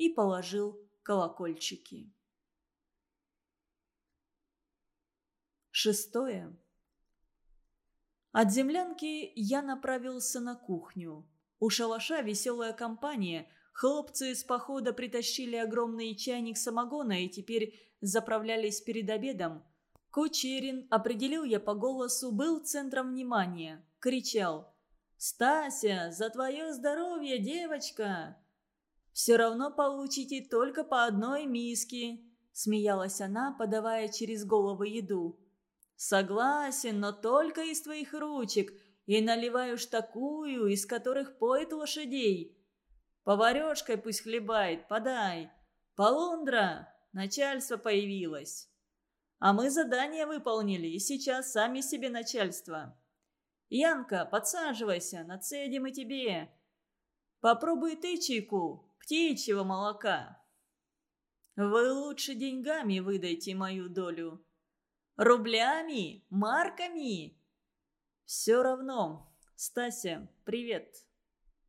и положил колокольчики. Шестое. От землянки я направился на кухню. У шалаша веселая компания. Хлопцы с похода притащили огромный чайник самогона и теперь заправлялись перед обедом. Кучерин, определил я по голосу, был центром внимания. Кричал «Стася, за твое здоровье, девочка!» «Все равно получите только по одной миске», – смеялась она, подавая через голову еду. «Согласен, но только из твоих ручек, и наливаешь такую, из которых поет лошадей. Поварешкой пусть хлебает, подай. Полундра, начальство появилось. А мы задание выполнили, и сейчас сами себе начальство. Янка, подсаживайся, нацедим и тебе. Попробуй ты чайку, птичьего молока. Вы лучше деньгами выдайте мою долю. Рублями? Марками?» «Все равно. Стася, привет».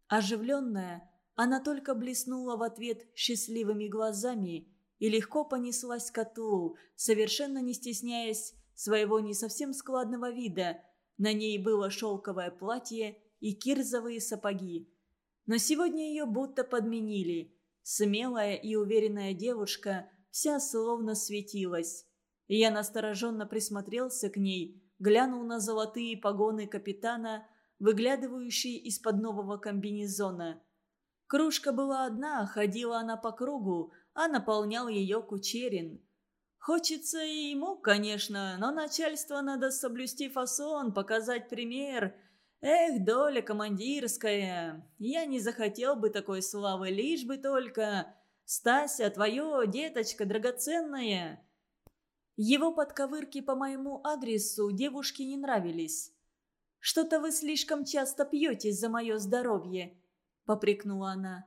Оживленная, она только блеснула в ответ счастливыми глазами и легко понеслась к котлу, совершенно не стесняясь своего не совсем складного вида. На ней было шелковое платье и кирзовые сапоги. Но сегодня ее будто подменили. Смелая и уверенная девушка вся словно светилась. Я настороженно присмотрелся к ней, глянул на золотые погоны капитана, выглядывающие из-под нового комбинезона. Кружка была одна, ходила она по кругу, а наполнял ее Кучерин. Хочется и ему, конечно, но начальство надо соблюсти фасон, показать пример. Эх, доля командирская, я не захотел бы такой славы, лишь бы только... Стася, твое, деточка драгоценная, его подковырки по моему адресу девушке не нравились. «Что-то вы слишком часто пьете за мое здоровье», — попрекнула она.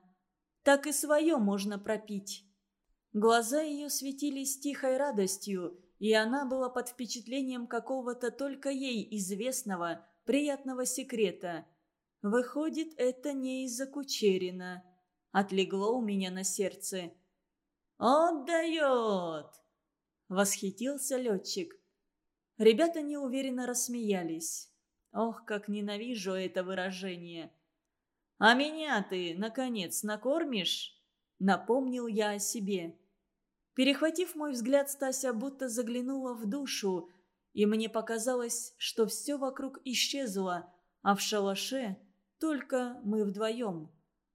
«Так и свое можно пропить». Глаза ее светились тихой радостью, и она была под впечатлением какого-то только ей известного, приятного секрета. Выходит, это не из-за Кучерина. Отлегло у меня на сердце. «Отдает!» Восхитился летчик. Ребята неуверенно рассмеялись. Ох, как ненавижу это выражение. «А меня ты, наконец, накормишь?» Напомнил я о себе. Перехватив мой взгляд, Стася будто заглянула в душу, и мне показалось, что все вокруг исчезло, а в шалаше только мы вдвоем.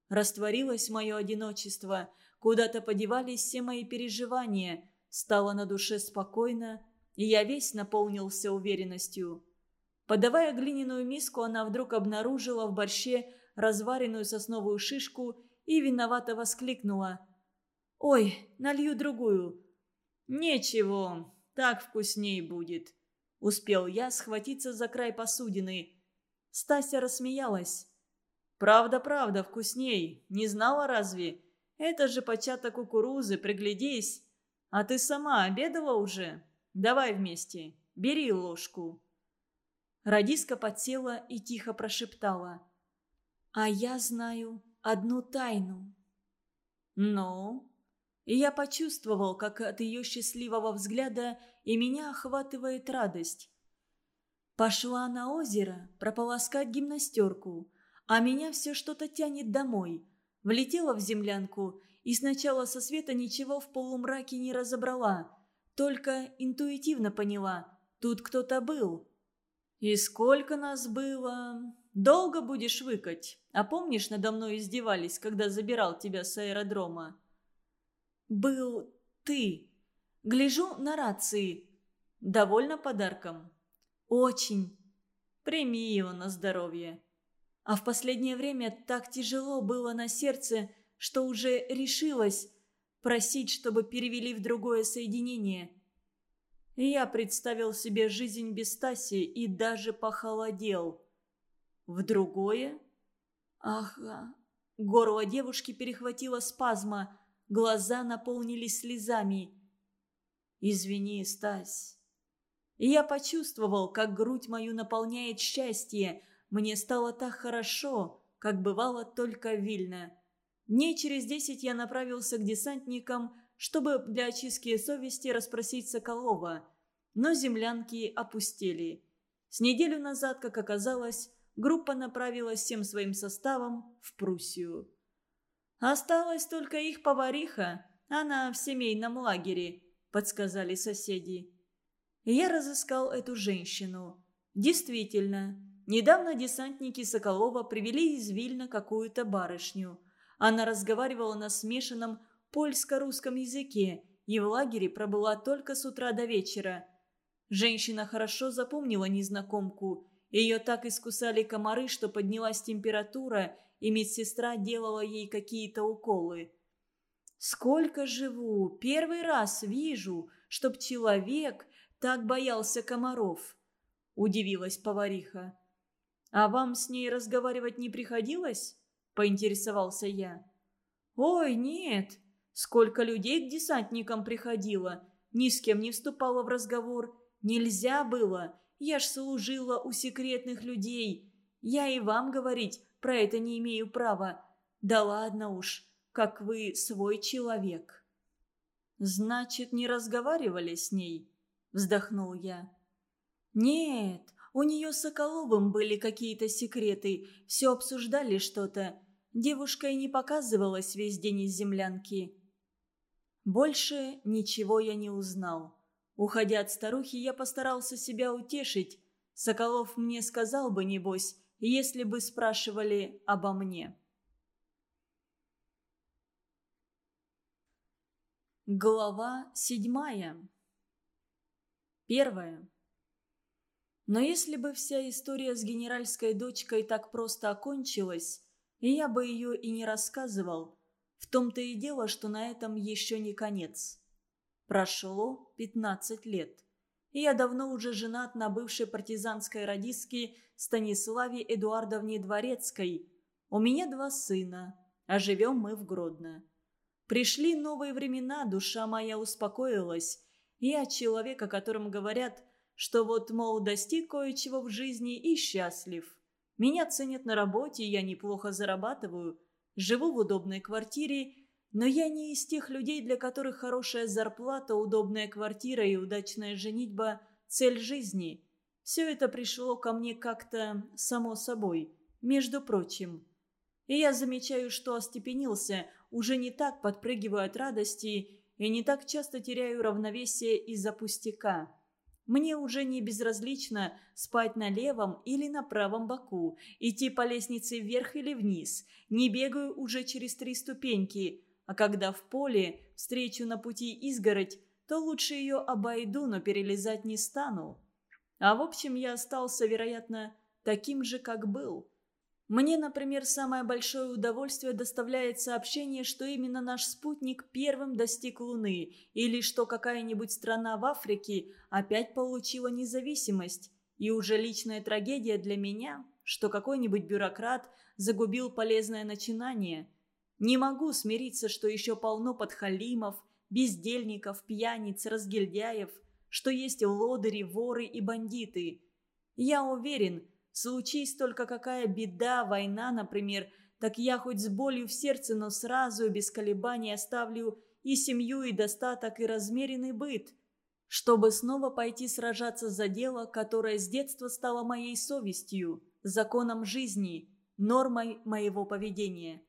Растворилось мое одиночество, куда-то подевались все мои переживания, Стало на душе спокойно, и я весь наполнился уверенностью. Подавая глиняную миску, она вдруг обнаружила в борще разваренную сосновую шишку и виновато воскликнула. «Ой, налью другую». «Ничего, так вкусней будет», — успел я схватиться за край посудины. Стася рассмеялась. «Правда, правда, вкусней. Не знала разве? Это же початок кукурузы, приглядись. «А ты сама обедала уже? Давай вместе. Бери ложку». Радиска подсела и тихо прошептала. «А я знаю одну тайну». «Ну?» И я почувствовал, как от ее счастливого взгляда и меня охватывает радость. Пошла на озеро прополоскать гимнастерку, а меня все что-то тянет домой. Влетела в землянку и сначала со света ничего в полумраке не разобрала, только интуитивно поняла, тут кто-то был. «И сколько нас было? Долго будешь выкать? А помнишь, надо мной издевались, когда забирал тебя с аэродрома?» «Был ты. Гляжу на рации. Довольно подарком?» «Очень. Прими его на здоровье». А в последнее время так тяжело было на сердце, что уже решилась просить, чтобы перевели в другое соединение. я представил себе жизнь без Таси и даже похолодел. В другое? Ага. Горло девушки перехватило спазма, глаза наполнились слезами. «Извини, Стась». И я почувствовал, как грудь мою наполняет счастье. Мне стало так хорошо, как бывало только Вильно. Дней через десять я направился к десантникам, чтобы для очистки совести расспросить Соколова. Но землянки опустели. С неделю назад, как оказалось, группа направилась всем своим составом в Пруссию. «Осталась только их повариха, она в семейном лагере», — подсказали соседи. Я разыскал эту женщину. Действительно, недавно десантники Соколова привели из Вильна какую-то барышню. Она разговаривала на смешанном польско-русском языке и в лагере пробыла только с утра до вечера. Женщина хорошо запомнила незнакомку. Ее так искусали комары, что поднялась температура, и медсестра делала ей какие-то уколы. «Сколько живу! Первый раз вижу, чтоб человек так боялся комаров!» – удивилась повариха. «А вам с ней разговаривать не приходилось?» – поинтересовался я. «Ой, нет! Сколько людей к десантникам приходило! Ни с кем не вступала в разговор. Нельзя было! Я ж служила у секретных людей. Я и вам говорить про это не имею права. Да ладно уж, как вы свой человек». «Значит, не разговаривали с ней?» – вздохнул я. «Нет, у нее с Соколовым были какие-то секреты, все обсуждали что-то. Девушка и не показывалась весь день из землянки». Больше ничего я не узнал. Уходя от старухи, я постарался себя утешить. Соколов мне сказал бы, небось, если бы спрашивали обо мне. Глава седьмая. Первая. Но если бы вся история с генеральской дочкой так просто окончилась, я бы ее и не рассказывал. В том-то и дело, что на этом еще не конец. Прошло пятнадцать лет я давно уже женат на бывшей партизанской радистке Станиславе Эдуардовне Дворецкой. У меня два сына, а живем мы в Гродно. Пришли новые времена, душа моя успокоилась. Я человек, о котором говорят, что вот, мол, достиг кое-чего в жизни и счастлив. Меня ценят на работе, я неплохо зарабатываю, живу в удобной квартире но я не из тех людей, для которых хорошая зарплата, удобная квартира и удачная женитьба – цель жизни. Все это пришло ко мне как-то само собой, между прочим. И я замечаю, что остепенился, уже не так подпрыгиваю от радости и не так часто теряю равновесие из-за пустяка. Мне уже не безразлично спать на левом или на правом боку, идти по лестнице вверх или вниз, не бегаю уже через три ступеньки – а когда в поле встречу на пути изгородь, то лучше ее обойду, но перелезать не стану. А в общем, я остался, вероятно, таким же, как был. Мне, например, самое большое удовольствие доставляет сообщение, что именно наш спутник первым достиг Луны, или что какая-нибудь страна в Африке опять получила независимость. И уже личная трагедия для меня, что какой-нибудь бюрократ загубил полезное начинание – не могу смириться, что еще полно подхалимов, бездельников, пьяниц, разгильдяев, что есть лодыри, воры и бандиты. Я уверен, случись только какая беда, война, например, так я хоть с болью в сердце, но сразу без колебаний оставлю и семью, и достаток, и размеренный быт, чтобы снова пойти сражаться за дело, которое с детства стало моей совестью, законом жизни, нормой моего поведения.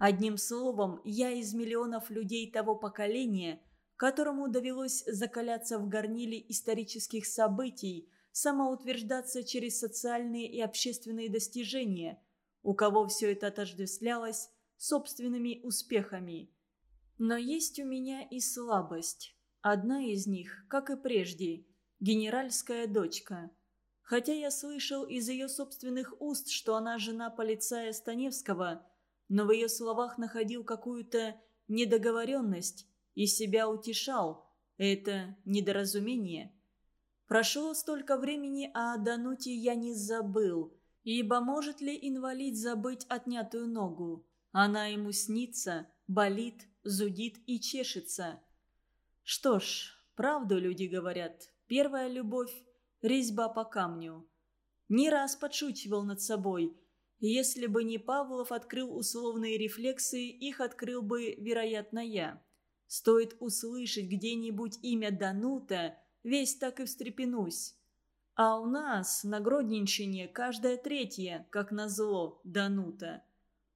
Одним словом, я из миллионов людей того поколения, которому довелось закаляться в горниле исторических событий, самоутверждаться через социальные и общественные достижения, у кого все это отождествлялось собственными успехами. Но есть у меня и слабость. Одна из них, как и прежде, генеральская дочка. Хотя я слышал из ее собственных уст, что она жена полицая Станевского – но в ее словах находил какую-то недоговоренность и себя утешал. Это недоразумение. Прошло столько времени, а о Дануте я не забыл. Ибо может ли инвалид забыть отнятую ногу? Она ему снится, болит, зудит и чешется. Что ж, правду люди говорят. Первая любовь – резьба по камню. Не раз подшучивал над собой – Если бы не Павлов открыл условные рефлексы, их открыл бы, вероятно, я. Стоит услышать где-нибудь имя Данута, весь так и встрепенусь. А у нас на Гродненщине каждая третья, как назло, Данута.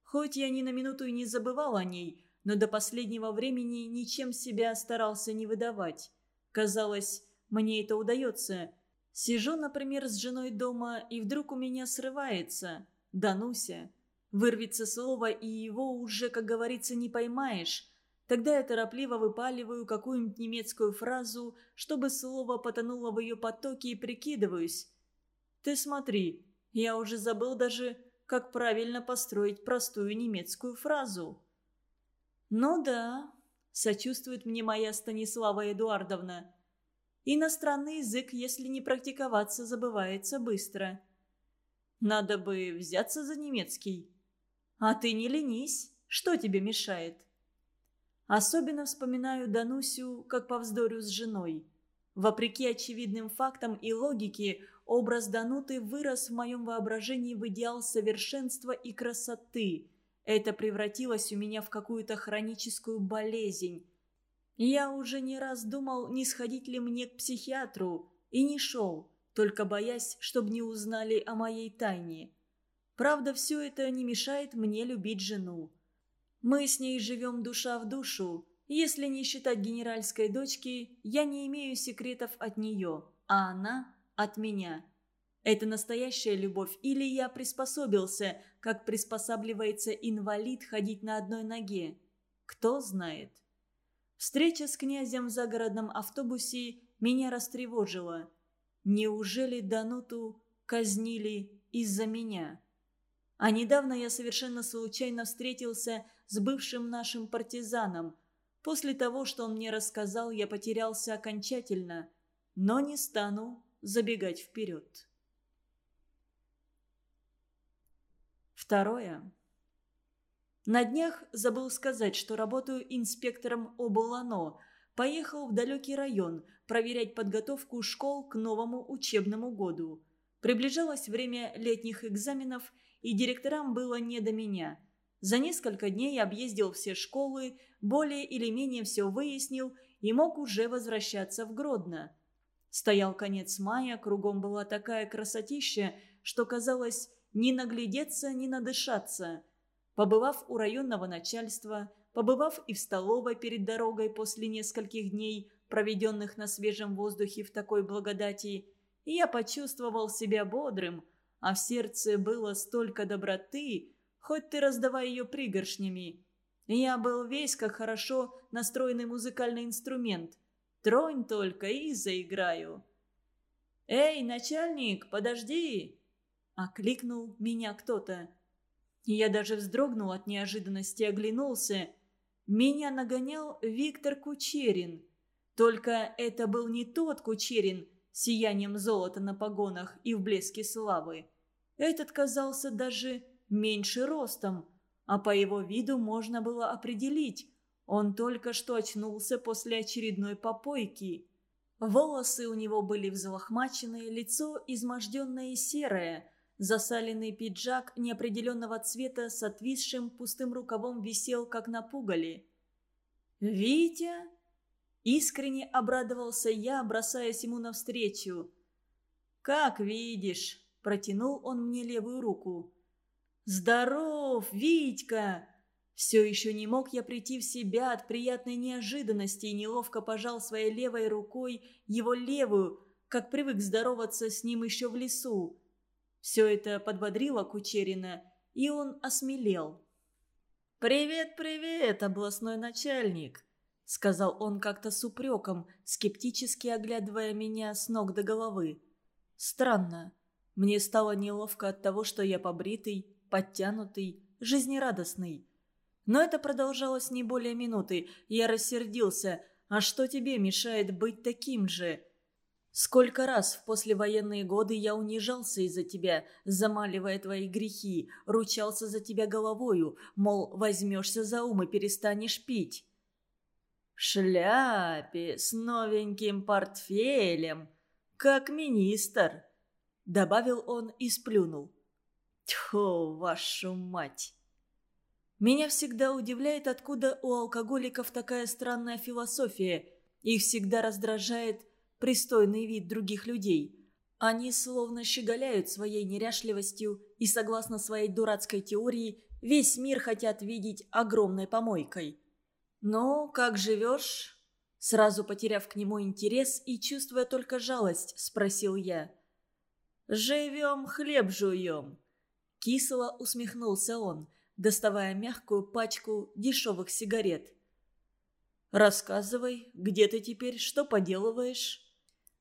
Хоть я ни на минуту и не забывал о ней, но до последнего времени ничем себя старался не выдавать. Казалось, мне это удается. Сижу, например, с женой дома, и вдруг у меня срывается «Дануся». Вырвется слово, и его уже, как говорится, не поймаешь. Тогда я торопливо выпаливаю какую-нибудь немецкую фразу, чтобы слово потонуло в ее потоке и прикидываюсь. Ты смотри, я уже забыл даже, как правильно построить простую немецкую фразу. «Ну да», — сочувствует мне моя Станислава Эдуардовна. «Иностранный язык, если не практиковаться, забывается быстро». «Надо бы взяться за немецкий». «А ты не ленись, что тебе мешает?» Особенно вспоминаю Данусю, как повздорю с женой. Вопреки очевидным фактам и логике, образ Дануты вырос в моем воображении в идеал совершенства и красоты. Это превратилось у меня в какую-то хроническую болезнь. Я уже не раз думал, не сходить ли мне к психиатру, и не шел, только боясь, чтобы не узнали о моей тайне. Правда, все это не мешает мне любить жену. Мы с ней живем душа в душу. Если не считать генеральской дочки, я не имею секретов от нее, а она от меня. Это настоящая любовь или я приспособился, как приспосабливается инвалид ходить на одной ноге? Кто знает. Встреча с князем в загородном автобусе меня растревожила. Неужели Дануту казнили из-за меня? А недавно я совершенно случайно встретился с бывшим нашим партизаном. После того, что он мне рассказал, я потерялся окончательно, но не стану забегать вперед. Второе. На днях забыл сказать, что работаю инспектором облано. Поехал в далекий район проверять подготовку школ к новому учебному году. Приближалось время летних экзаменов, и директорам было не до меня. За несколько дней объездил все школы, более или менее все выяснил и мог уже возвращаться в Гродно. Стоял конец мая, кругом была такая красотища, что казалось не наглядеться, не надышаться. Побывав у районного начальства, побывав и в столовой перед дорогой после нескольких дней, проведенных на свежем воздухе в такой благодати, я почувствовал себя бодрым, а в сердце было столько доброты, хоть ты раздавай ее пригоршнями. Я был весь как хорошо настроенный музыкальный инструмент. Тронь только и заиграю. «Эй, начальник, подожди!» — окликнул меня кто-то. Я даже вздрогнул от неожиданности оглянулся. Меня нагонял Виктор Кучерин. Только это был не тот Кучерин с сиянием золота на погонах и в блеске славы. Этот казался даже меньше ростом, а по его виду можно было определить, он только что очнулся после очередной попойки. Волосы у него были взлохмаченные, лицо изможденное и серое, засаленный пиджак неопределенного цвета с отвисшим пустым рукавом висел, как на пугале. «Витя?» Искренне обрадовался я, бросаясь ему навстречу. «Как видишь!» – протянул он мне левую руку. «Здоров, Витька!» Все еще не мог я прийти в себя от приятной неожиданности и неловко пожал своей левой рукой его левую, как привык здороваться с ним еще в лесу. Все это подбодрило Кучерина, и он осмелел. «Привет, привет, областной начальник!» — сказал он как-то с упреком, скептически оглядывая меня с ног до головы. «Странно. Мне стало неловко от того, что я побритый, подтянутый, жизнерадостный. Но это продолжалось не более минуты. Я рассердился. «А что тебе мешает быть таким же?» Сколько раз в послевоенные годы я унижался из-за тебя, замаливая твои грехи, ручался за тебя головою, мол, возьмешься за ум и перестанешь пить. Шляпе с новеньким портфелем, как министр, добавил он и сплюнул. Тьфу, вашу мать! Меня всегда удивляет, откуда у алкоголиков такая странная философия. Их всегда раздражает пристойный вид других людей. Они словно щеголяют своей неряшливостью и, согласно своей дурацкой теории, весь мир хотят видеть огромной помойкой. «Ну, как живешь?» Сразу потеряв к нему интерес и чувствуя только жалость, спросил я. «Живем, хлеб жуем!» Кисло усмехнулся он, доставая мягкую пачку дешевых сигарет. «Рассказывай, где ты теперь, что поделываешь?»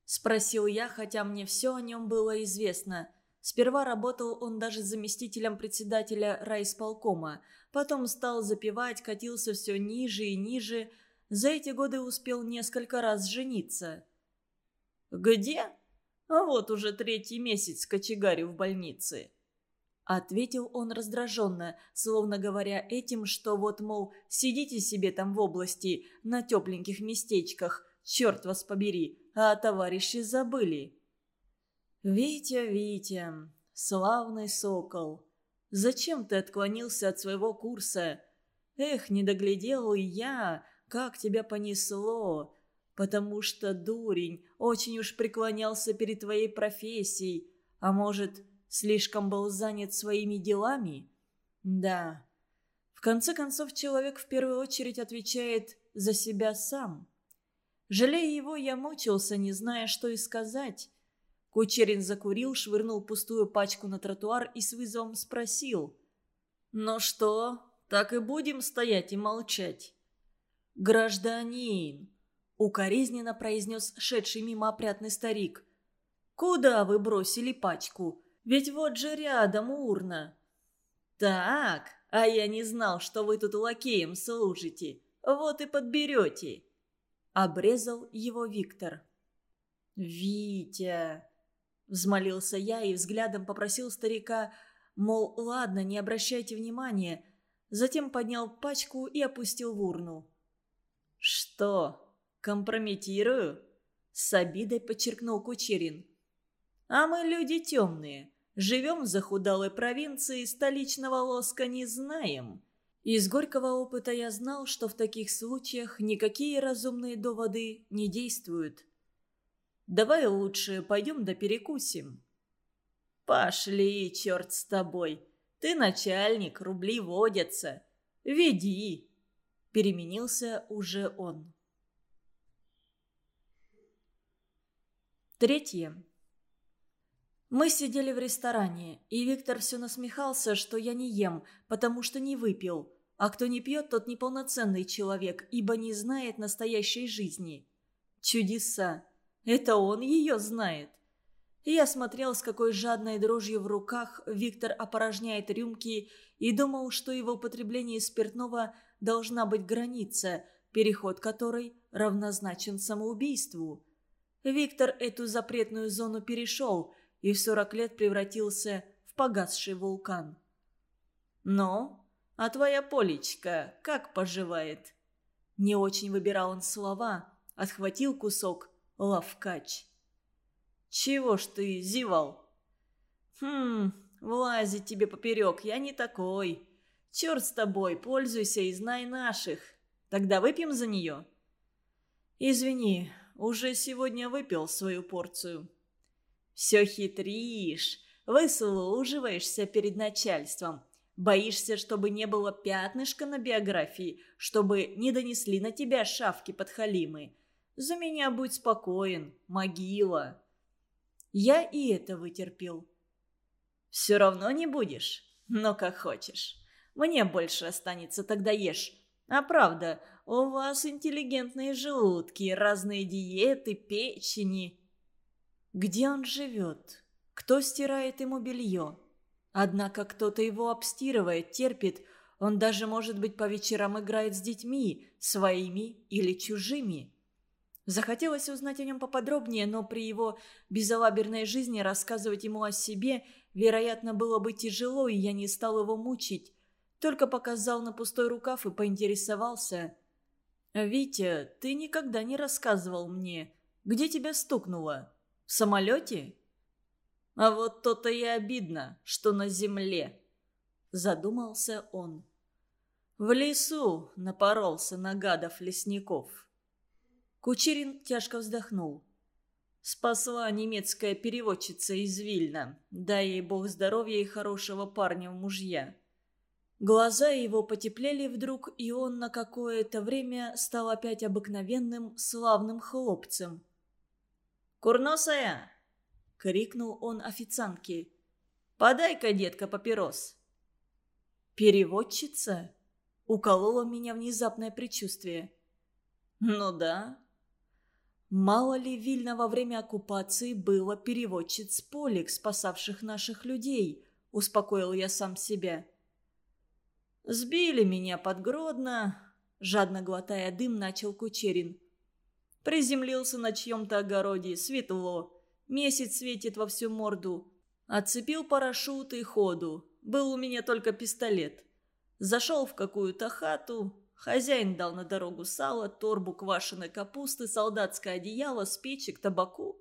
Спросил я, хотя мне все о нем было известно. Сперва работал он даже заместителем председателя райисполкома, потом стал запивать, катился все ниже и ниже. За эти годы успел несколько раз жениться. «Где?» «А вот уже третий месяц кочегарю в больнице». Ответил он раздраженно, словно говоря этим, что вот, мол, сидите себе там в области, на тепленьких местечках, черт вас побери, а товарищи забыли. «Витя, Витя, славный сокол, зачем ты отклонился от своего курса? Эх, не доглядел и я, как тебя понесло, потому что, дурень, очень уж преклонялся перед твоей профессией, а может, слишком был занят своими делами? Да. В конце концов, человек в первую очередь отвечает за себя сам». Жалея его, я мучился, не зная, что и сказать. Кучерин закурил, швырнул пустую пачку на тротуар и с вызовом спросил. «Ну что, так и будем стоять и молчать?» «Гражданин!» — укоризненно произнес шедший мимо опрятный старик. «Куда вы бросили пачку? Ведь вот же рядом урна!» «Так, а я не знал, что вы тут лакеем служите. Вот и подберете!» Обрезал его Виктор. «Витя!» – взмолился я и взглядом попросил старика, мол, ладно, не обращайте внимания. Затем поднял пачку и опустил в урну. «Что, компрометирую?» – с обидой подчеркнул Кучерин. «А мы люди темные, живем в захудалой провинции, столичного лоска не знаем». Из горького опыта я знал, что в таких случаях никакие разумные доводы не действуют. «Давай лучше пойдем да перекусим». «Пошли, черт с тобой! Ты начальник, рубли водятся. Веди!» Переменился уже он. Третье. Мы сидели в ресторане, и Виктор все насмехался, что я не ем, потому что не выпил. А кто не пьет, тот неполноценный человек, ибо не знает настоящей жизни. Чудеса. Это он ее знает. Я смотрел, с какой жадной дрожью в руках Виктор опорожняет рюмки и думал, что его употребление спиртного должна быть граница, переход которой равнозначен самоубийству. Виктор эту запретную зону перешел и в 40 лет превратился в погасший вулкан. Но а твоя Полечка как поживает?» Не очень выбирал он слова, отхватил кусок лавкач. «Чего ж ты зевал?» «Хм, влазить тебе поперек, я не такой. Черт с тобой, пользуйся и знай наших. Тогда выпьем за нее?» «Извини, уже сегодня выпил свою порцию». «Все хитришь, выслуживаешься перед начальством. Боишься, чтобы не было пятнышка на биографии, чтобы не донесли на тебя шавки подхалимы. За меня будь спокоен, могила. Я и это вытерпел. Все равно не будешь? Но как хочешь. Мне больше останется, тогда ешь. А правда, у вас интеллигентные желудки, разные диеты, печени. Где он живет? Кто стирает ему белье? Однако кто-то его обстирывает, терпит. Он даже, может быть, по вечерам играет с детьми, своими или чужими. Захотелось узнать о нем поподробнее, но при его безалаберной жизни рассказывать ему о себе, вероятно, было бы тяжело, и я не стал его мучить. Только показал на пустой рукав и поинтересовался. «Витя, ты никогда не рассказывал мне, где тебя стукнуло? В самолете?» А вот то-то и обидно, что на земле. Задумался он. В лесу напоролся на гадов лесников. Кучерин тяжко вздохнул. Спасла немецкая переводчица из Вильна. Дай ей бог здоровья и хорошего парня в мужья. Глаза его потеплели вдруг, и он на какое-то время стал опять обыкновенным славным хлопцем. «Курносая!» — крикнул он официантке. «Подай-ка, детка, папирос!» «Переводчица?» — укололо меня внезапное предчувствие. «Ну да, Мало ли Вильно во время оккупации было переводчиц полик, спасавших наших людей, успокоил я сам себя. Сбили меня под Гродно, жадно глотая дым, начал Кучерин. Приземлился на чьем-то огороде, светло, месяц светит во всю морду. Отцепил парашют и ходу, был у меня только пистолет. Зашел в какую-то хату, Хозяин дал на дорогу сало, торбу квашеной капусты, солдатское одеяло, спичек, табаку.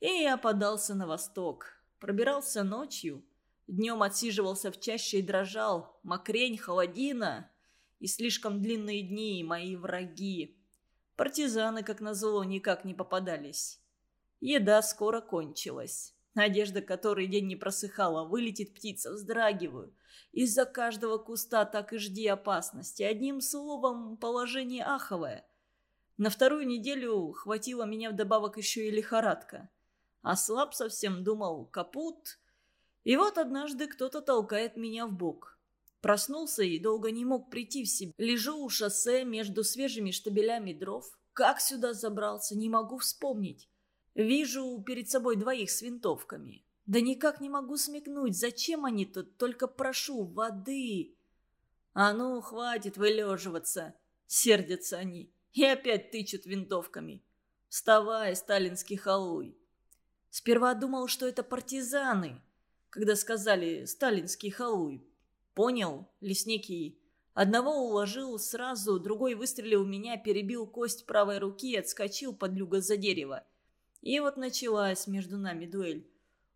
И я подался на восток. Пробирался ночью. Днем отсиживался в чаще и дрожал. Мокрень, холодина. И слишком длинные дни, мои враги. Партизаны, как назло, никак не попадались. Еда скоро кончилась. Одежда, который день не просыхала, вылетит птица, вздрагиваю. Из-за каждого куста так и жди опасности. Одним словом, положение аховое. На вторую неделю хватило меня вдобавок еще и лихорадка. А слаб совсем думал капут. И вот однажды кто-то толкает меня в бок. Проснулся и долго не мог прийти в себя. Лежу у шоссе между свежими штабелями дров. Как сюда забрался, не могу вспомнить. Вижу перед собой двоих с винтовками. Да никак не могу смекнуть, зачем они тут, только прошу воды. А ну, хватит вылеживаться. Сердятся они и опять тычут винтовками. Вставай, сталинский халуй. Сперва думал, что это партизаны, когда сказали «сталинский халуй». Понял, лесники. Одного уложил сразу, другой выстрелил в меня, перебил кость правой руки и отскочил под люга за дерево. И вот началась между нами дуэль.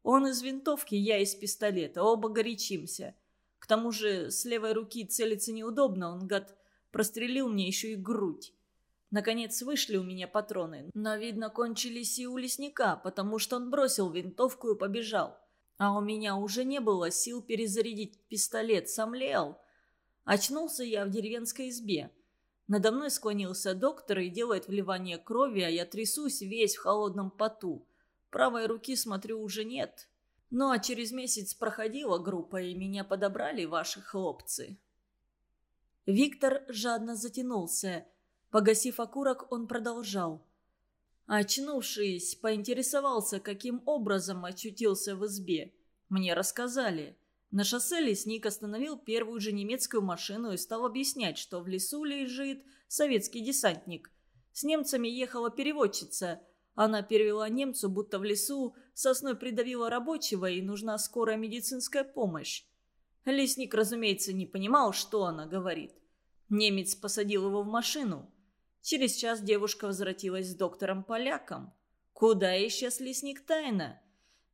Он из винтовки, я из пистолета. Оба горячимся. К тому же с левой руки целиться неудобно. Он, гад, прострелил мне еще и грудь. Наконец вышли у меня патроны, но, видно, кончились и у лесника, потому что он бросил винтовку и побежал. А у меня уже не было сил перезарядить пистолет, сомлел. Очнулся я в деревенской избе. Надо мной склонился доктор и делает вливание крови, а я трясусь весь в холодном поту. Правой руки, смотрю, уже нет. Ну а через месяц проходила группа, и меня подобрали ваши хлопцы. Виктор жадно затянулся. Погасив окурок, он продолжал. Очнувшись, поинтересовался, каким образом очутился в избе. Мне рассказали. На шоссе лесник остановил первую же немецкую машину и стал объяснять, что в лесу лежит советский десантник. С немцами ехала переводчица. Она перевела немцу, будто в лесу сосной придавила рабочего и нужна скорая медицинская помощь. Лесник, разумеется, не понимал, что она говорит. Немец посадил его в машину. Через час девушка возвратилась с доктором-поляком. Куда исчез лесник тайно?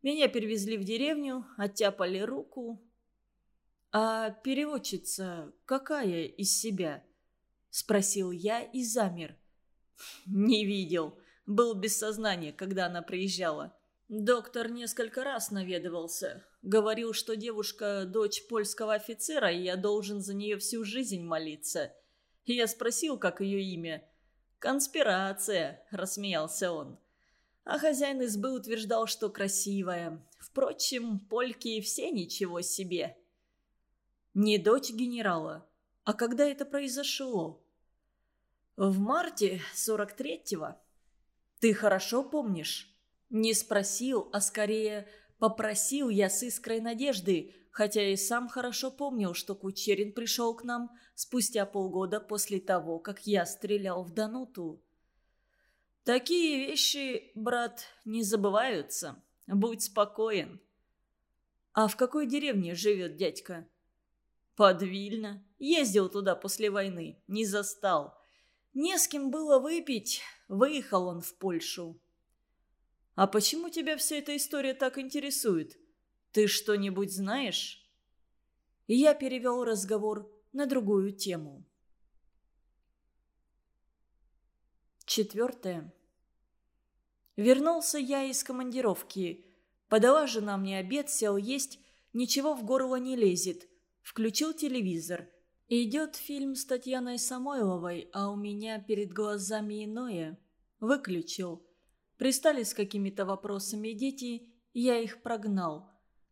Меня перевезли в деревню, оттяпали руку, «А переводчица какая из себя?» – спросил я и замер. «Не видел. Был без сознания, когда она приезжала. Доктор несколько раз наведывался. Говорил, что девушка – дочь польского офицера, и я должен за нее всю жизнь молиться. Я спросил, как ее имя. «Конспирация», – рассмеялся он. А хозяин избы утверждал, что красивая. Впрочем, польки все ничего себе. Не дочь генерала. А когда это произошло? В марте 43-го. Ты хорошо помнишь? Не спросил, а скорее попросил я с искрой надежды, хотя и сам хорошо помнил, что Кучерин пришел к нам спустя полгода после того, как я стрелял в Дануту. Такие вещи, брат, не забываются. Будь спокоен. А в какой деревне живет дядька? Под Вильно. Ездил туда после войны. Не застал. Не с кем было выпить. Выехал он в Польшу. «А почему тебя вся эта история так интересует? Ты что-нибудь знаешь?» И я перевел разговор на другую тему. Четвертое. Вернулся я из командировки. Подала жена мне обед, сел есть, ничего в горло не лезет. Включил телевизор. Идет фильм с Татьяной Самойловой, а у меня перед глазами иное. Выключил. Пристали с какими-то вопросами дети, я их прогнал.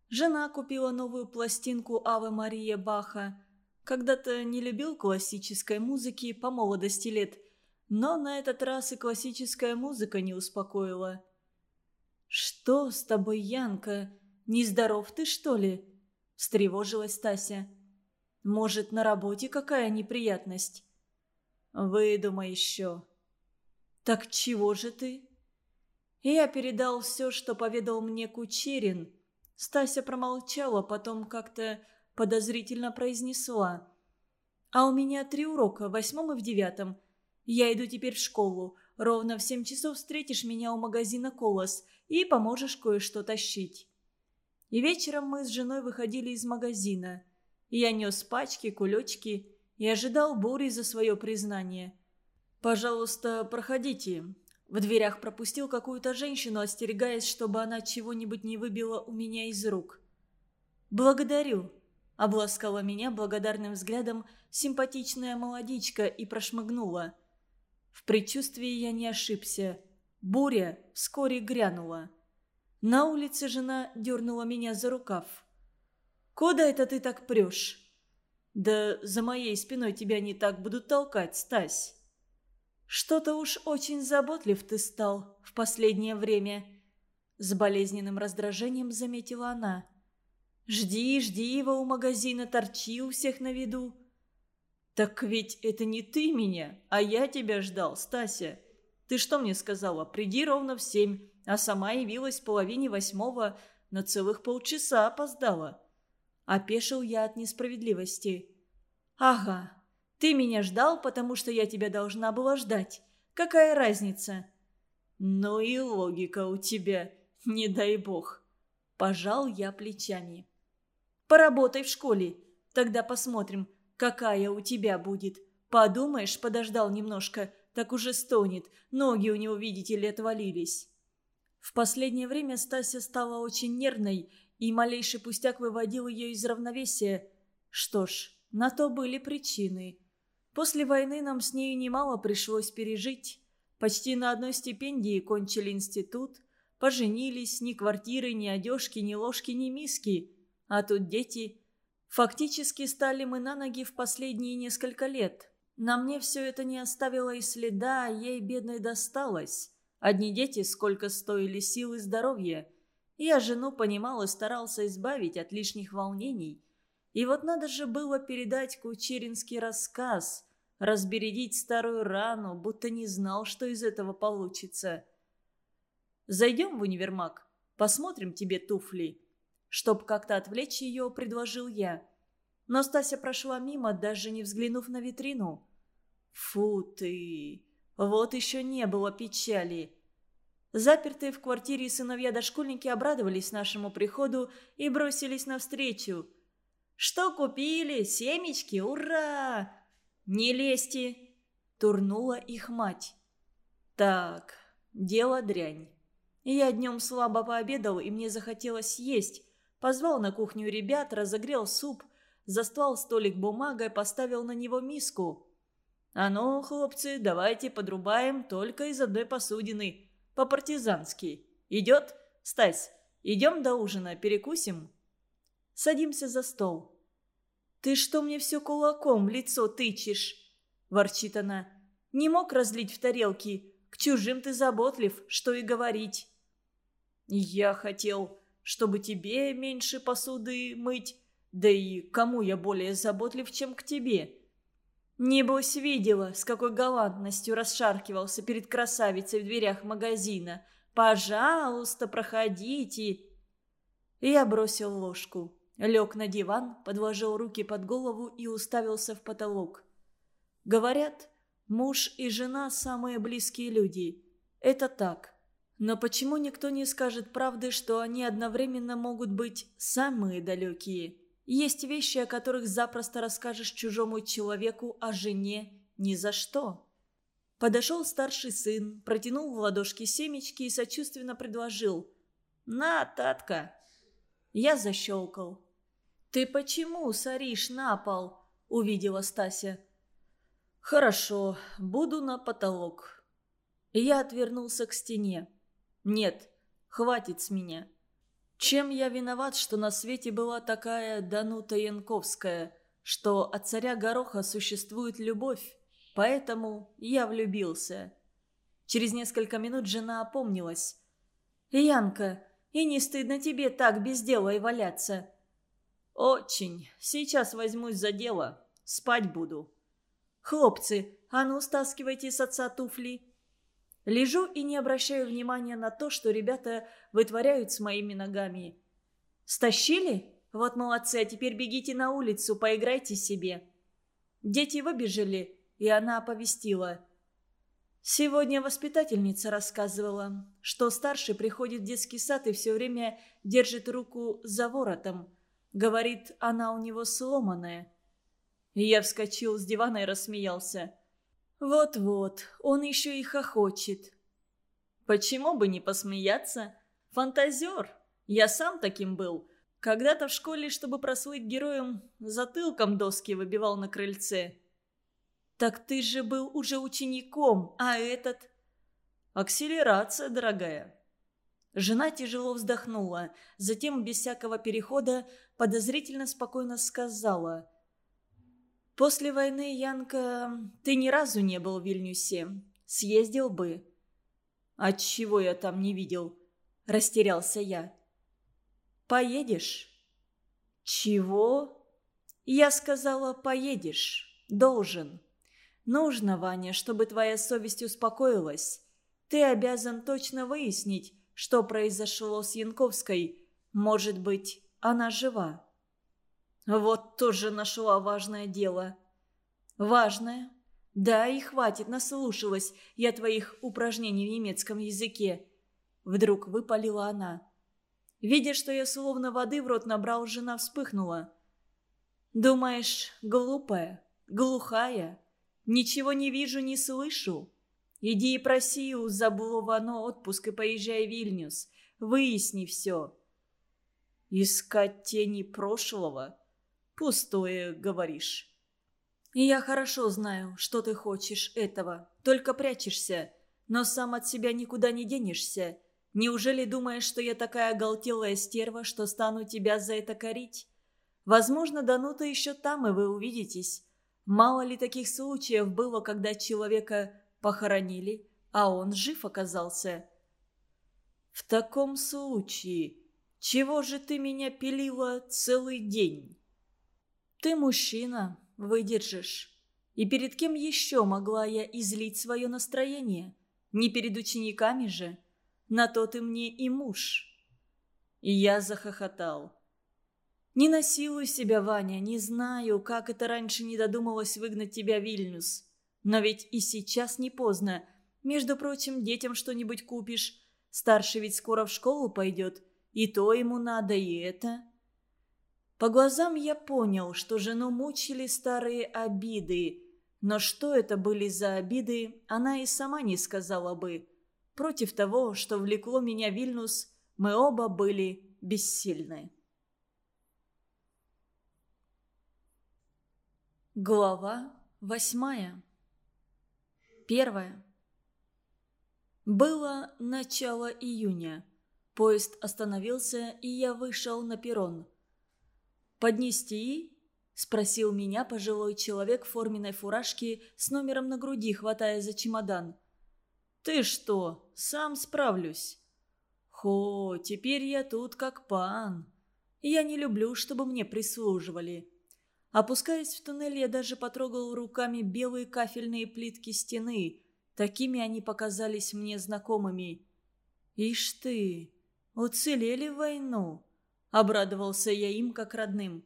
Жена купила новую пластинку «Аве Мария Баха». Когда-то не любил классической музыки по молодости лет, но на этот раз и классическая музыка не успокоила. «Что с тобой, Янка? Нездоров ты, что ли?» – встревожилась Тася. «Может, на работе какая неприятность?» «Выдумай еще». «Так чего же ты?» И я передал все, что поведал мне Кучерин. Стася промолчала, потом как-то подозрительно произнесла. «А у меня три урока, восьмом и в девятом. Я иду теперь в школу. Ровно в семь часов встретишь меня у магазина «Колос» и поможешь кое-что тащить». И вечером мы с женой выходили из магазина. Я нес пачки, кулечки и ожидал бури за свое признание. «Пожалуйста, проходите». В дверях пропустил какую-то женщину, остерегаясь, чтобы она чего-нибудь не выбила у меня из рук. «Благодарю», — обласкала меня благодарным взглядом симпатичная молодичка и прошмыгнула. В предчувствии я не ошибся. Буря вскоре грянула. На улице жена дернула меня за рукав. «Куда это ты так прешь?» «Да за моей спиной тебя не так будут толкать, Стась». «Что-то уж очень заботлив ты стал в последнее время», — с болезненным раздражением заметила она. «Жди, жди его у магазина, торчи у всех на виду. «Так ведь это не ты меня, а я тебя ждал, Стася. Ты что мне сказала? Приди ровно в семь, а сама явилась в половине восьмого, на целых полчаса опоздала». Опешил я от несправедливости. «Ага, ты меня ждал, потому что я тебя должна была ждать. Какая разница?» «Ну и логика у тебя, не дай бог». Пожал я плечами. «Поработай в школе, тогда посмотрим, какая у тебя будет. Подумаешь, подождал немножко, так уже стонет. Ноги у него, видите ли, отвалились. В последнее время Стася стала очень нервной, и малейший пустяк выводил ее из равновесия. Что ж, на то были причины. После войны нам с нею немало пришлось пережить. Почти на одной стипендии кончили институт, поженились, ни квартиры, ни одежки, ни ложки, ни миски. А тут дети Фактически стали мы на ноги в последние несколько лет. На мне все это не оставило и следа, а ей, бедной, досталось. Одни дети сколько стоили сил и здоровья. Я жену понимал и старался избавить от лишних волнений. И вот надо же было передать кучеринский рассказ, разбередить старую рану, будто не знал, что из этого получится. «Зайдем в универмаг, посмотрим тебе туфли», Чтоб как-то отвлечь ее, предложил я. Но Стася прошла мимо, даже не взглянув на витрину. «Фу ты! Вот еще не было печали!» Запертые в квартире сыновья-дошкольники обрадовались нашему приходу и бросились навстречу. «Что купили? Семечки? Ура!» «Не лезьте!» – турнула их мать. «Так, дело дрянь. Я днем слабо пообедал, и мне захотелось есть, Позвал на кухню ребят, разогрел суп, застлал столик бумагой, поставил на него миску. «А ну, хлопцы, давайте подрубаем только из одной посудины. По-партизански. Идет? Стась, идем до ужина, перекусим?» Садимся за стол. «Ты что мне все кулаком в лицо тычешь?» – ворчит она. «Не мог разлить в тарелки. К чужим ты заботлив, что и говорить». «Я хотел...» чтобы тебе меньше посуды мыть. Да и кому я более заботлив, чем к тебе?» Небось видела, с какой галантностью расшаркивался перед красавицей в дверях магазина. «Пожалуйста, проходите!» Я бросил ложку, лег на диван, подложил руки под голову и уставился в потолок. Говорят, муж и жена – самые близкие люди. Это так. Но почему никто не скажет правды, что они одновременно могут быть самые далекие? Есть вещи, о которых запросто расскажешь чужому человеку, а жене ни за что. Подошел старший сын, протянул в ладошки семечки и сочувственно предложил. «На, Татка!» Я защелкал. «Ты почему соришь на пол?» – увидела Стася. «Хорошо, буду на потолок». Я отвернулся к стене. «Нет, хватит с меня. Чем я виноват, что на свете была такая Данута Янковская, что от царя Гороха существует любовь, поэтому я влюбился?» Через несколько минут жена опомнилась. «Янка, и не стыдно тебе так без дела и валяться?» «Очень. Сейчас возьмусь за дело. Спать буду». «Хлопцы, а ну стаскивайте с отца туфли». Лежу и не обращаю внимания на то, что ребята вытворяют с моими ногами. «Стащили? Вот молодцы, а теперь бегите на улицу, поиграйте себе». Дети выбежали, и она оповестила. Сегодня воспитательница рассказывала, что старший приходит в детский сад и все время держит руку за воротом. Говорит, она у него сломанная. Я вскочил с дивана и рассмеялся. Вот-вот, он еще и хохочет. Почему бы не посмеяться? Фантазер. Я сам таким был. Когда-то в школе, чтобы прослыть героем, затылком доски выбивал на крыльце. Так ты же был уже учеником, а этот... Акселерация, дорогая. Жена тяжело вздохнула, затем, без всякого перехода, подозрительно спокойно сказала – После войны, Янка, ты ни разу не был в Вильнюсе. Съездил бы. Отчего я там не видел? Растерялся я. Поедешь? Чего? Я сказала, поедешь. Должен. Нужно, Ваня, чтобы твоя совесть успокоилась. Ты обязан точно выяснить, что произошло с Янковской. Может быть, она жива. Вот тоже нашла важное дело. Важное? Да, и хватит, наслушалась я твоих упражнений в немецком языке. Вдруг выпалила она. Видя, что я словно воды в рот набрал, жена вспыхнула. «Думаешь, глупая, глухая? Ничего не вижу, не слышу. Иди и проси у Заблова отпуск и поезжай в Вильнюс. Выясни все». «Искать тени прошлого?» «Пустое, говоришь». «Я хорошо знаю, что ты хочешь этого, только прячешься, но сам от себя никуда не денешься. Неужели думаешь, что я такая оголтелая стерва, что стану тебя за это корить? Возможно, Данута еще там, и вы увидитесь. Мало ли таких случаев было, когда человека похоронили, а он жив оказался». «В таком случае, чего же ты меня пилила целый день?» Ты мужчина, выдержишь. И перед кем еще могла я излить свое настроение? Не перед учениками же. На то ты мне и муж. И я захохотал. Не насилуй себя, Ваня, не знаю, как это раньше не додумалась выгнать тебя Вильнюс. Но ведь и сейчас не поздно. Между прочим, детям что-нибудь купишь. Старший ведь скоро в школу пойдет. И то ему надо, и это. По глазам я понял, что жену мучили старые обиды. Но что это были за обиды, она и сама не сказала бы. Против того, что влекло меня Вильнюс, мы оба были бессильны. Глава восьмая. Первая. Было начало июня. Поезд остановился, и я вышел на перрон. «Поднести?» – спросил меня пожилой человек в форменной фуражке с номером на груди, хватая за чемодан. «Ты что, сам справлюсь?» «Хо, теперь я тут как пан. Я не люблю, чтобы мне прислуживали». Опускаясь в туннель, я даже потрогал руками белые кафельные плитки стены. Такими они показались мне знакомыми. «Ишь ты, уцелели в войну!» Обрадовался я им как родным.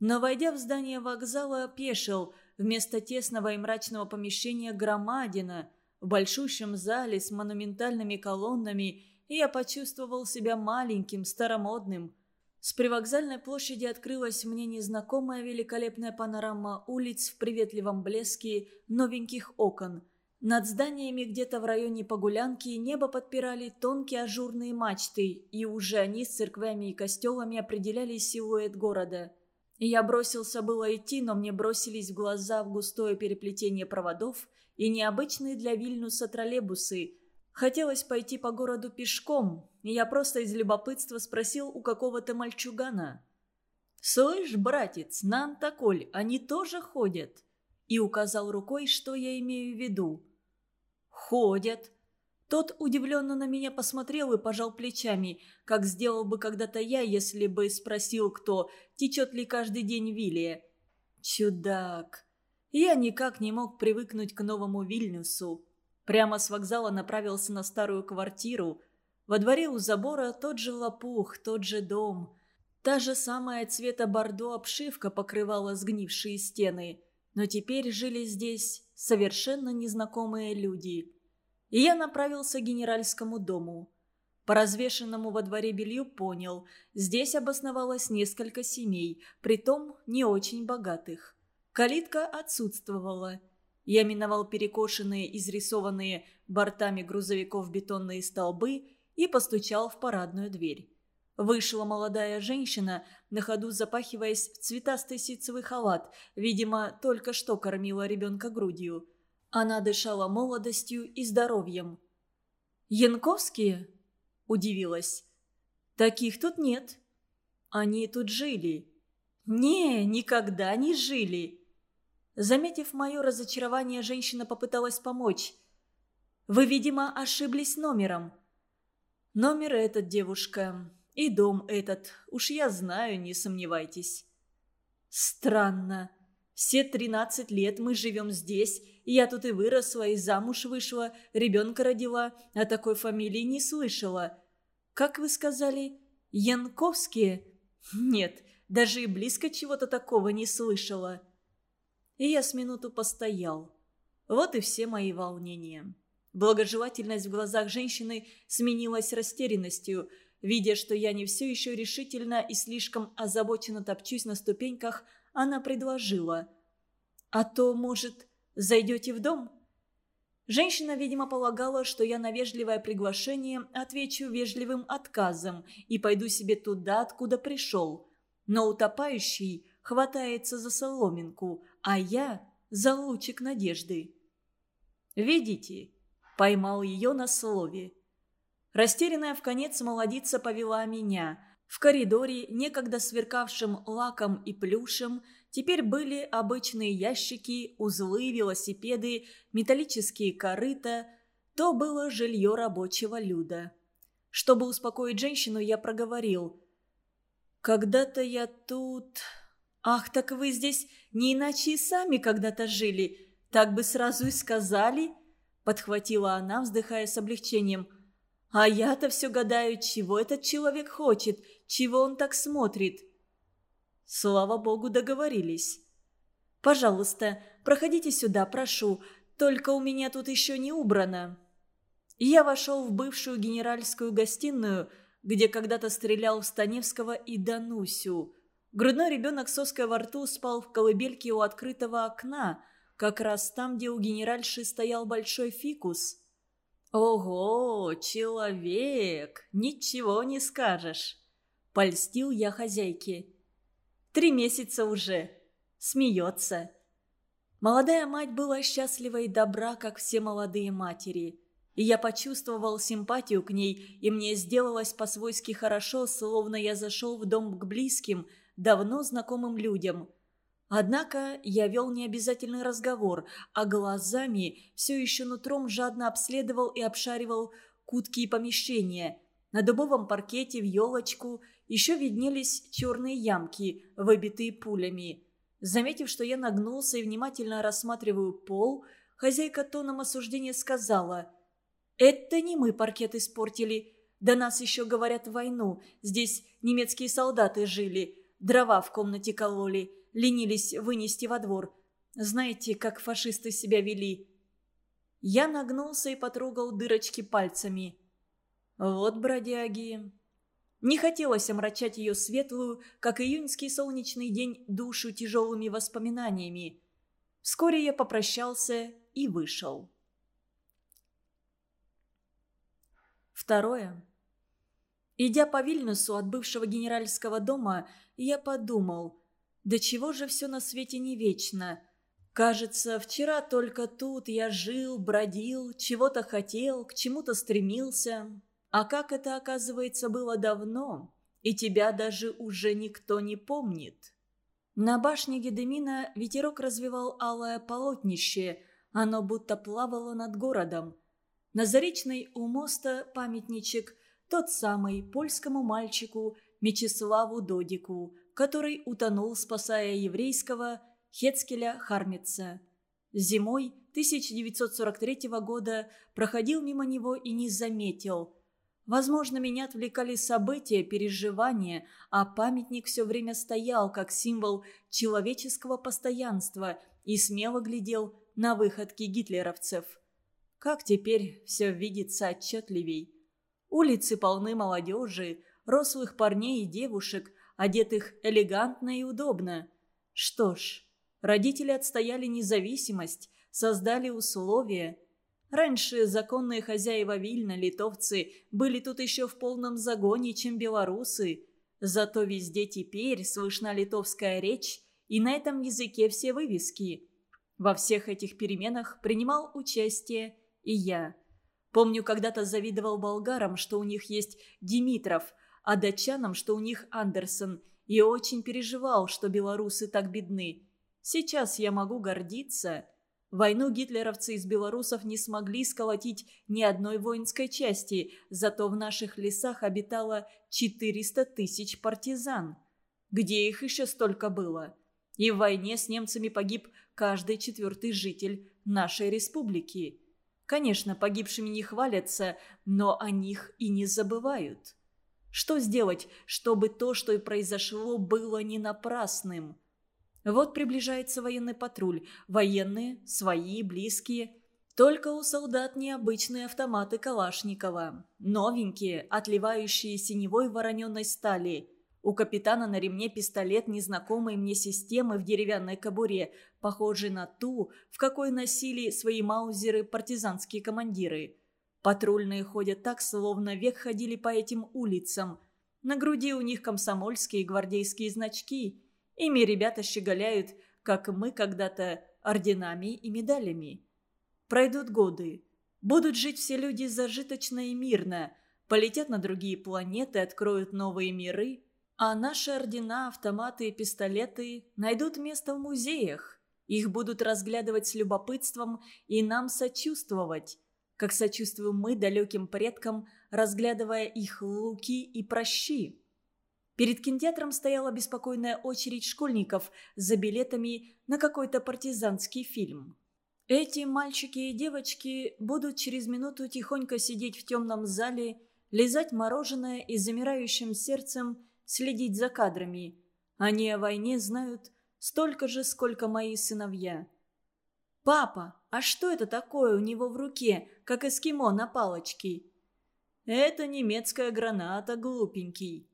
Но, войдя в здание вокзала, опешил. Вместо тесного и мрачного помещения громадина. В большущем зале с монументальными колоннами я почувствовал себя маленьким, старомодным. С привокзальной площади открылась мне незнакомая великолепная панорама улиц в приветливом блеске новеньких окон. Над зданиями где-то в районе Погулянки небо подпирали тонкие ажурные мачты, и уже они с церквями и костелами определяли силуэт города. Я бросился было идти, но мне бросились в глаза в густое переплетение проводов и необычные для Вильнюса троллейбусы. Хотелось пойти по городу пешком, и я просто из любопытства спросил у какого-то мальчугана. «Слышь, братец, на Антоколь они тоже ходят?» И указал рукой, что я имею в виду. «Ходят», тот удивленно на меня посмотрел и пожал плечами, как сделал бы когда-то я, если бы спросил кто, течет ли каждый день Вилия. Чудак. Я никак не мог привыкнуть к новому Вильнюсу. Прямо с вокзала направился на старую квартиру. Во дворе у забора тот же лопух, тот же дом. Та же самая цвета бордо обшивка покрывала сгнившие стены. Но теперь жили здесь совершенно незнакомые люди – и я направился к генеральскому дому. По развешенному во дворе белью понял, здесь обосновалось несколько семей, притом не очень богатых. Калитка отсутствовала. Я миновал перекошенные, изрисованные бортами грузовиков бетонные столбы и постучал в парадную дверь. Вышла молодая женщина, на ходу запахиваясь в цветастый ситцевый халат, видимо, только что кормила ребенка грудью. Она дышала молодостью и здоровьем. «Янковские?» – удивилась. «Таких тут нет. Они тут жили». «Не, никогда не жили». Заметив мое разочарование, женщина попыталась помочь. «Вы, видимо, ошиблись номером». «Номер этот, девушка, и дом этот. Уж я знаю, не сомневайтесь». «Странно. Все тринадцать лет мы живем здесь, я тут и выросла, и замуж вышла, ребенка родила, а такой фамилии не слышала. Как вы сказали, Янковские? Нет, даже и близко чего-то такого не слышала. И я с минуту постоял. Вот и все мои волнения. Благожелательность в глазах женщины сменилась растерянностью. Видя, что я не все еще решительно и слишком озабоченно топчусь на ступеньках, она предложила. «А то, может, зайдете в дом?» Женщина, видимо, полагала, что я на вежливое приглашение отвечу вежливым отказом и пойду себе туда, откуда пришел. Но утопающий хватается за соломинку, а я за лучик надежды. «Видите?» – поймал ее на слове. Растерянная в конец молодица повела меня – в коридоре, некогда сверкавшим лаком и плюшем, теперь были обычные ящики, узлы, велосипеды, металлические корыта. То было жилье рабочего люда. Чтобы успокоить женщину, я проговорил. «Когда-то я тут...» «Ах, так вы здесь не иначе и сами когда-то жили. Так бы сразу и сказали?» Подхватила она, вздыхая с облегчением. «А я-то все гадаю, чего этот человек хочет, чего он так смотрит?» Слава богу, договорились. «Пожалуйста, проходите сюда, прошу. Только у меня тут еще не убрано». Я вошел в бывшую генеральскую гостиную, где когда-то стрелял в Станевского и Данусю. Грудной ребенок с оской во рту спал в колыбельке у открытого окна, как раз там, где у генеральши стоял большой фикус. «Ого, человек! Ничего не скажешь!» Польстил я хозяйке. «Три месяца уже!» Смеется. Молодая мать была счастлива и добра, как все молодые матери. И я почувствовал симпатию к ней, и мне сделалось по-свойски хорошо, словно я зашел в дом к близким, давно знакомым людям – Однако я вел необязательный разговор, а глазами все еще нутром жадно обследовал и обшаривал кутки и помещения. На дубовом паркете в елочку еще виднелись черные ямки, выбитые пулями. Заметив, что я нагнулся и внимательно рассматриваю пол, хозяйка тоном осуждения сказала «Это не мы паркет испортили. До нас еще, говорят, войну. Здесь немецкие солдаты жили, дрова в комнате кололи» ленились вынести во двор. Знаете, как фашисты себя вели?» Я нагнулся и потрогал дырочки пальцами. Вот бродяги. Не хотелось омрачать ее светлую, как июньский солнечный день, душу тяжелыми воспоминаниями. Вскоре я попрощался и вышел. Второе. Идя по Вильнюсу от бывшего генеральского дома, я подумал, до чего же все на свете не вечно. Кажется, вчера только тут я жил, бродил, чего-то хотел, к чему-то стремился. А как это, оказывается, было давно, и тебя даже уже никто не помнит. На башне Гедемина ветерок развивал алое полотнище, оно будто плавало над городом. На Заречной у моста памятничек – тот самый польскому мальчику Мечиславу Додику, который утонул, спасая еврейского Хецкеля Хармица. Зимой 1943 года проходил мимо него и не заметил. Возможно, меня отвлекали события, переживания, а памятник все время стоял как символ человеческого постоянства и смело глядел на выходки гитлеровцев. Как теперь все видится отчетливей. Улицы полны молодежи, рослых парней и девушек, одетых элегантно и удобно. Что ж, родители отстояли независимость, создали условия. Раньше законные хозяева Вильна, литовцы, были тут еще в полном загоне, чем белорусы. Зато везде теперь слышна литовская речь, и на этом языке все вывески. Во всех этих переменах принимал участие и я – Помню, когда-то завидовал болгарам, что у них есть Димитров, а датчанам, что у них Андерсон, и очень переживал, что белорусы так бедны. Сейчас я могу гордиться. Войну гитлеровцы из белорусов не смогли сколотить ни одной воинской части, зато в наших лесах обитало 400 тысяч партизан. Где их еще столько было? И в войне с немцами погиб каждый четвертый житель нашей республики. Конечно, погибшими не хвалятся, но о них и не забывают. Что сделать, чтобы то, что и произошло, было не напрасным? Вот приближается военный патруль. Военные, свои, близкие. Только у солдат необычные автоматы Калашникова. Новенькие, отливающие синевой вороненой стали – у капитана на ремне пистолет незнакомой мне системы в деревянной кобуре, похожий на ту, в какой носили свои маузеры партизанские командиры. Патрульные ходят так, словно век ходили по этим улицам. На груди у них комсомольские и гвардейские значки. Ими ребята щеголяют, как мы когда-то, орденами и медалями. Пройдут годы. Будут жить все люди зажиточно и мирно. Полетят на другие планеты, откроют новые миры – а наши ордена, автоматы и пистолеты найдут место в музеях. Их будут разглядывать с любопытством и нам сочувствовать, как сочувствуем мы далеким предкам, разглядывая их луки и прощи. Перед кинотеатром стояла беспокойная очередь школьников за билетами на какой-то партизанский фильм. Эти мальчики и девочки будут через минуту тихонько сидеть в темном зале, лизать мороженое и замирающим сердцем следить за кадрами. Они о войне знают столько же, сколько мои сыновья. «Папа, а что это такое у него в руке, как эскимо на палочке?» «Это немецкая граната, глупенький».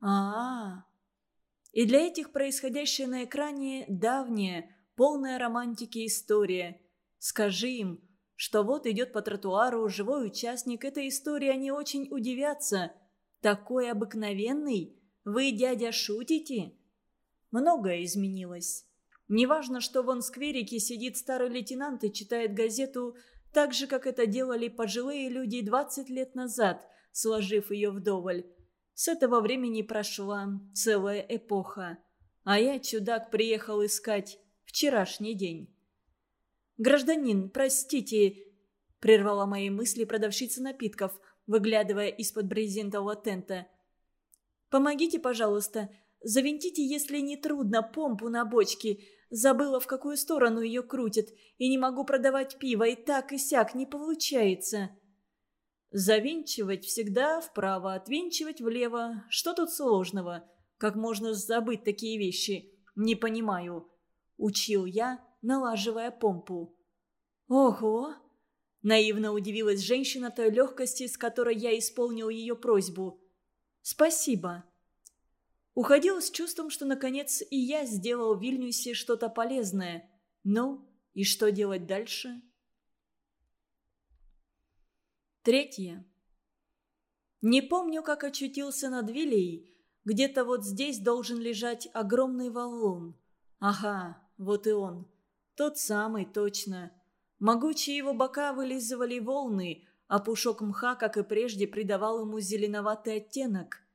А, -а, а И для этих происходящее на экране давняя, полная романтики история. Скажи им, что вот идет по тротуару живой участник этой истории, они очень удивятся. Такой обыкновенный, вы, дядя, шутите?» Многое изменилось. Неважно, что вон в скверике сидит старый лейтенант и читает газету так же, как это делали пожилые люди 20 лет назад, сложив ее вдоволь. С этого времени прошла целая эпоха. А я, чудак, приехал искать вчерашний день. «Гражданин, простите», — прервала мои мысли продавщица напитков, выглядывая из-под брезентового тента. Помогите, пожалуйста. Завинтите, если не трудно, помпу на бочке. Забыла, в какую сторону ее крутят. И не могу продавать пиво, и так, и сяк не получается. Завинчивать всегда вправо, отвинчивать влево. Что тут сложного? Как можно забыть такие вещи? Не понимаю. Учил я, налаживая помпу. Ого! Наивно удивилась женщина той легкости, с которой я исполнил ее просьбу. «Спасибо». Уходил с чувством, что наконец и я сделал в Вильнюсе что-то полезное. Ну, и что делать дальше? Третье. Не помню, как очутился над Вилей. Где-то вот здесь должен лежать огромный валун. Ага, вот и он. Тот самый, точно. Могучие его бока вылизывали волны, а пушок мха, как и прежде, придавал ему зеленоватый оттенок.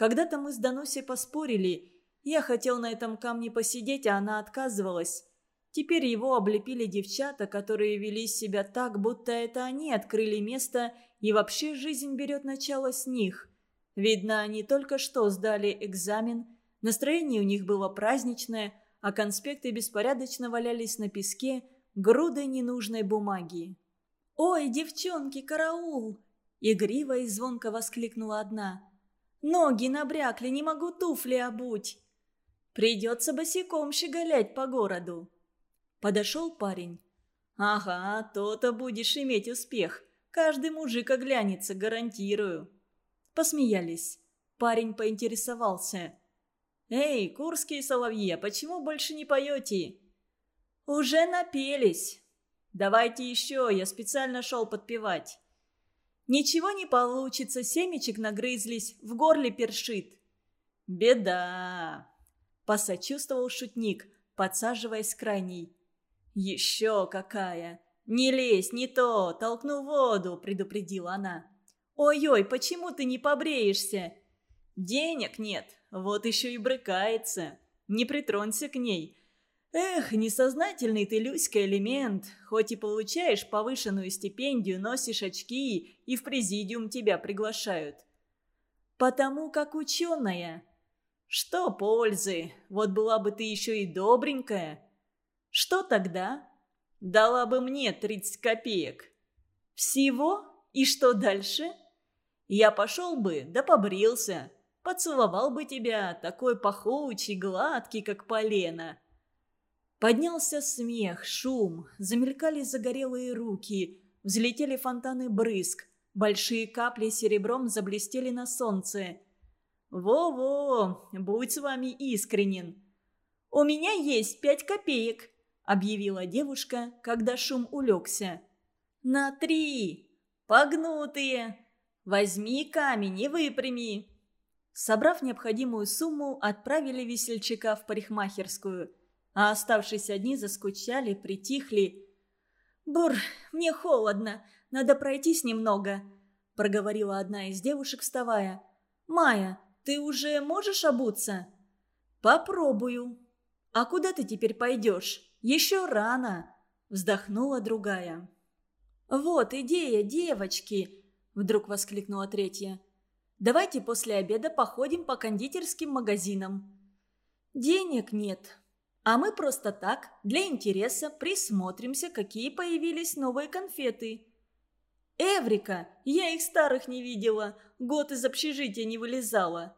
Когда-то мы с Данусей поспорили. Я хотел на этом камне посидеть, а она отказывалась. Теперь его облепили девчата, которые вели себя так, будто это они открыли место, и вообще жизнь берет начало с них. Видно, они только что сдали экзамен, настроение у них было праздничное, а конспекты беспорядочно валялись на песке, грудой ненужной бумаги. «Ой, девчонки, караул!» Игриво и звонко воскликнула одна. «Ноги набрякли, не могу туфли обуть!» «Придется босиком щеголять по городу!» Подошел парень. «Ага, то-то будешь иметь успех. Каждый мужик оглянется, гарантирую». Посмеялись. Парень поинтересовался. «Эй, курские соловьи, а почему больше не поете?» «Уже напелись. Давайте еще, я специально шел подпевать». «Ничего не получится, семечек нагрызлись, в горле першит». «Беда!» – посочувствовал шутник, подсаживаясь крайней. «Еще какая! Не лезь, не то, толкну воду!» – предупредила она. «Ой-ой, почему ты не побреешься?» «Денег нет, вот еще и брыкается. Не притронься к ней, Эх, несознательный ты, Люська, элемент. Хоть и получаешь повышенную стипендию, носишь очки и в президиум тебя приглашают. Потому как ученая. Что пользы? Вот была бы ты еще и добренькая. Что тогда? Дала бы мне 30 копеек. Всего? И что дальше? Я пошел бы, да побрился. Поцеловал бы тебя, такой пахучий, гладкий, как полено. Поднялся смех, шум, замелькали загорелые руки, взлетели фонтаны брызг, большие капли серебром заблестели на солнце. «Во-во, будь с вами искренен!» «У меня есть пять копеек», — объявила девушка, когда шум улегся. «На три! Погнутые! Возьми камень и выпрями!» Собрав необходимую сумму, отправили весельчака в парикмахерскую — а оставшиеся одни заскучали, притихли. «Бур, мне холодно, надо пройтись немного», – проговорила одна из девушек, вставая. «Майя, ты уже можешь обуться?» «Попробую». «А куда ты теперь пойдешь? Еще рано», – вздохнула другая. «Вот идея, девочки!» – вдруг воскликнула третья. «Давайте после обеда походим по кондитерским магазинам». «Денег нет», а мы просто так, для интереса, присмотримся, какие появились новые конфеты. Эврика, я их старых не видела, год из общежития не вылезала.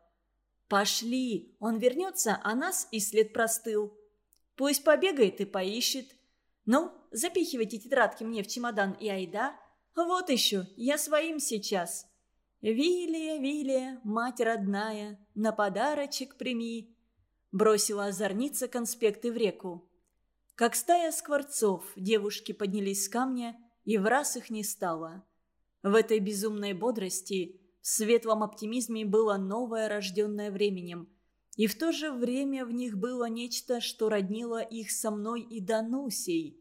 Пошли, он вернется, а нас и след простыл. Пусть побегает и поищет. Ну, запихивайте тетрадки мне в чемодан и айда. Вот еще, я своим сейчас. Вилия, Вилия, мать родная, на подарочек прими. Бросила озорница конспекты в реку. Как стая скворцов, девушки поднялись с камня, и в раз их не стало. В этой безумной бодрости, в светлом оптимизме было новое, рожденное временем. И в то же время в них было нечто, что роднило их со мной и Данусей.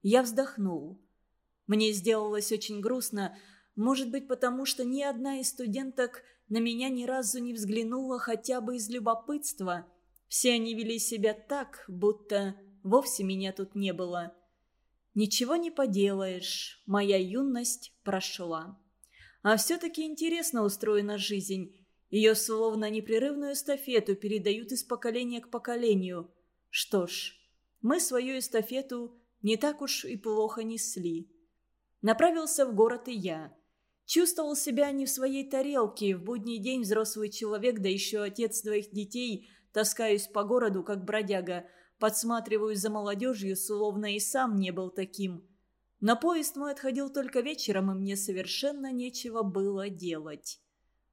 Я вздохнул. Мне сделалось очень грустно, может быть, потому что ни одна из студенток на меня ни разу не взглянула хотя бы из любопытства – все они вели себя так, будто вовсе меня тут не было. Ничего не поделаешь, моя юность прошла. А все-таки интересно устроена жизнь. Ее словно непрерывную эстафету передают из поколения к поколению. Что ж, мы свою эстафету не так уж и плохо несли. Направился в город и я. Чувствовал себя не в своей тарелке, в будний день взрослый человек, да еще отец двоих детей – Таскаюсь по городу, как бродяга, подсматриваю за молодежью, словно и сам не был таким. На поезд мой отходил только вечером, и мне совершенно нечего было делать.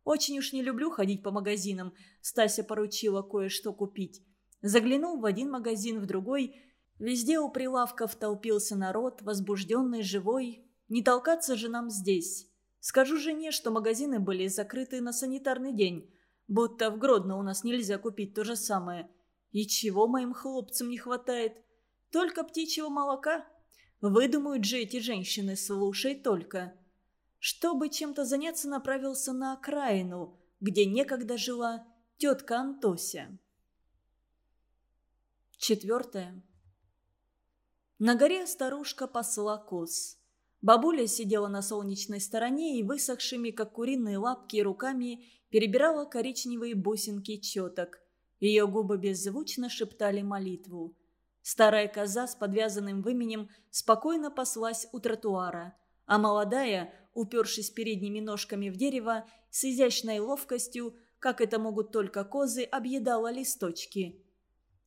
Очень уж не люблю ходить по магазинам. Стася поручила кое-что купить. Заглянул в один магазин, в другой. Везде у прилавков толпился народ, возбужденный, живой. Не толкаться же нам здесь. Скажу жене, что магазины были закрыты на санитарный день. Будто в Гродно у нас нельзя купить то же самое. И чего моим хлопцам не хватает? Только птичьего молока? Выдумают же эти женщины, слушай только. Чтобы чем-то заняться, направился на окраину, где некогда жила тетка Антося. Четвертое. На горе старушка посла коз. Бабуля сидела на солнечной стороне и высохшими, как куриные лапки, руками перебирала коричневые бусинки четок. Ее губы беззвучно шептали молитву. Старая коза с подвязанным выменем спокойно паслась у тротуара, а молодая, упершись передними ножками в дерево, с изящной ловкостью, как это могут только козы, объедала листочки.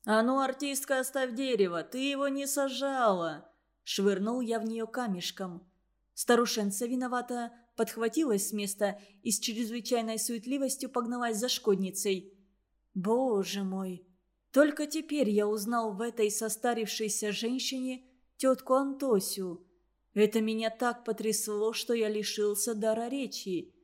«А ну, артистка, оставь дерево, ты его не сажала!» Швырнул я в нее камешком. Старушенца виновата подхватилась с места и с чрезвычайной суетливостью погналась за шкодницей. «Боже мой!» Только теперь я узнал в этой состарившейся женщине тетку Антосю. Это меня так потрясло, что я лишился дара речи.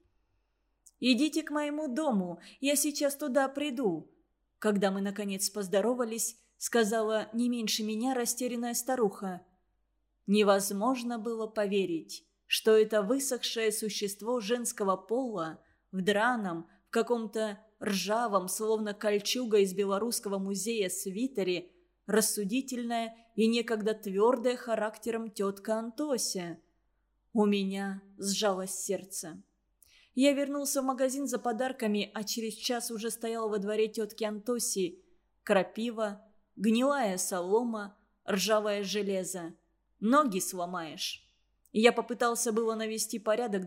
«Идите к моему дому, я сейчас туда приду». Когда мы, наконец, поздоровались, сказала не меньше меня растерянная старуха. Невозможно было поверить, что это высохшее существо женского пола в драном, в каком-то ржавом, словно кольчуга из белорусского музея свитере, рассудительная и некогда твердая характером тетка Антося. У меня сжалось сердце. Я вернулся в магазин за подарками, а через час уже стоял во дворе тетки Антоси. Крапива, гнилая солома, ржавое железо. Ноги сломаешь. Я попытался было навести порядок, да